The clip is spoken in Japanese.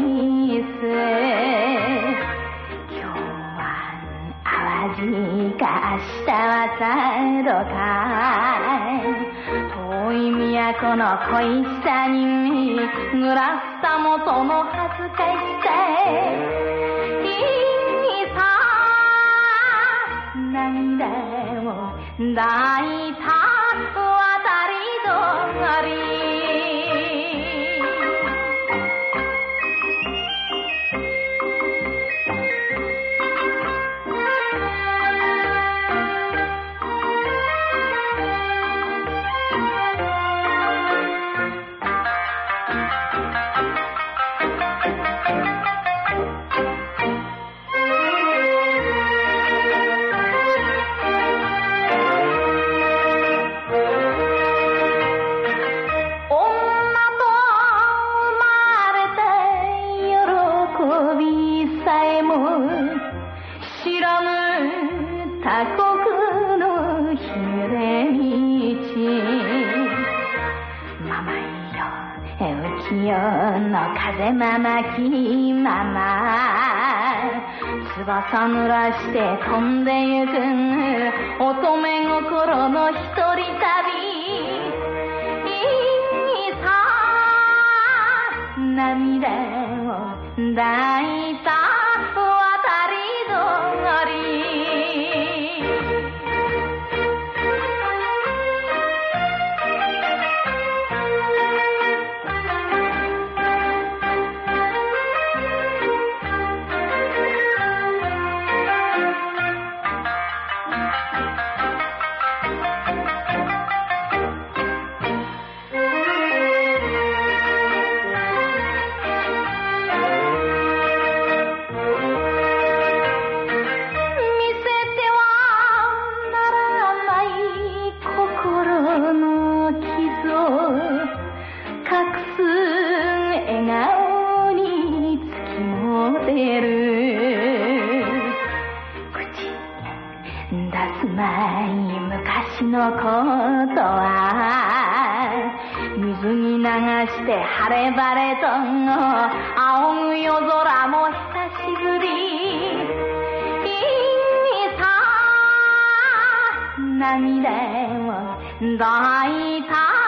店今日は淡路か明日はサドかい。遠い都の恋下に濡らした元の恥ずかしさいいさ涙を抱いた。の風ままきまま翼濡らして飛んでゆく乙女心の一人旅。いさ涙を抱いた。まい昔のことは水に流して晴れ晴れと仰ぐ夜空も久しぶり。にさ涙を抱いた